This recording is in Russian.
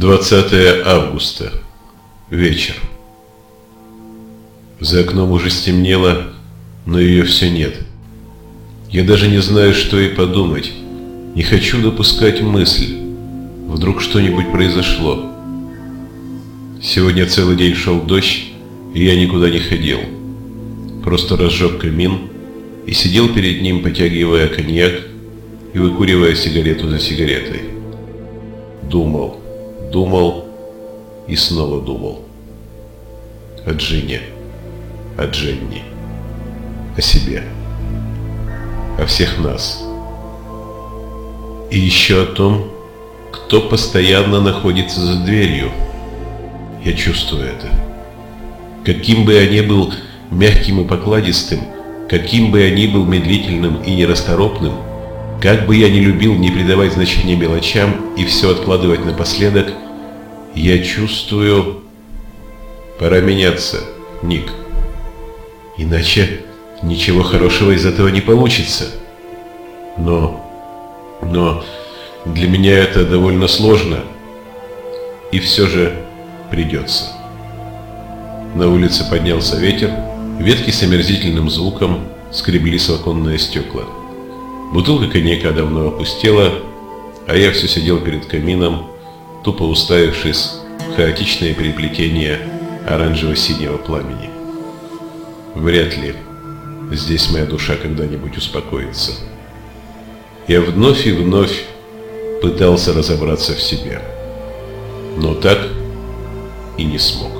20 августа. Вечер. За окном уже стемнело, но ее все нет. Я даже не знаю, что и подумать. Не хочу допускать мысль. Вдруг что-нибудь произошло. Сегодня целый день шел дождь, и я никуда не ходил. Просто разжег камин и сидел перед ним, потягивая коньяк и выкуривая сигарету за сигаретой. Думал думал и снова думал. О Джине, о Дженни, о себе, о всех нас. И еще о том, кто постоянно находится за дверью. Я чувствую это. Каким бы я ни был мягким и покладистым, каким бы я ни был медлительным и нерасторопным, как бы я ни любил не придавать значения мелочам и все откладывать напоследок, я чувствую... Пора меняться, Ник. Иначе ничего хорошего из этого не получится. Но... Но для меня это довольно сложно. И все же придется. На улице поднялся ветер, ветки с омерзительным звуком скребли оконное стекла. Бутылка коньяка давно опустела, а я все сидел перед камином, тупо уставившись в хаотичное переплетение оранжево-синего пламени. Вряд ли здесь моя душа когда-нибудь успокоится. Я вновь и вновь пытался разобраться в себе, но так и не смог.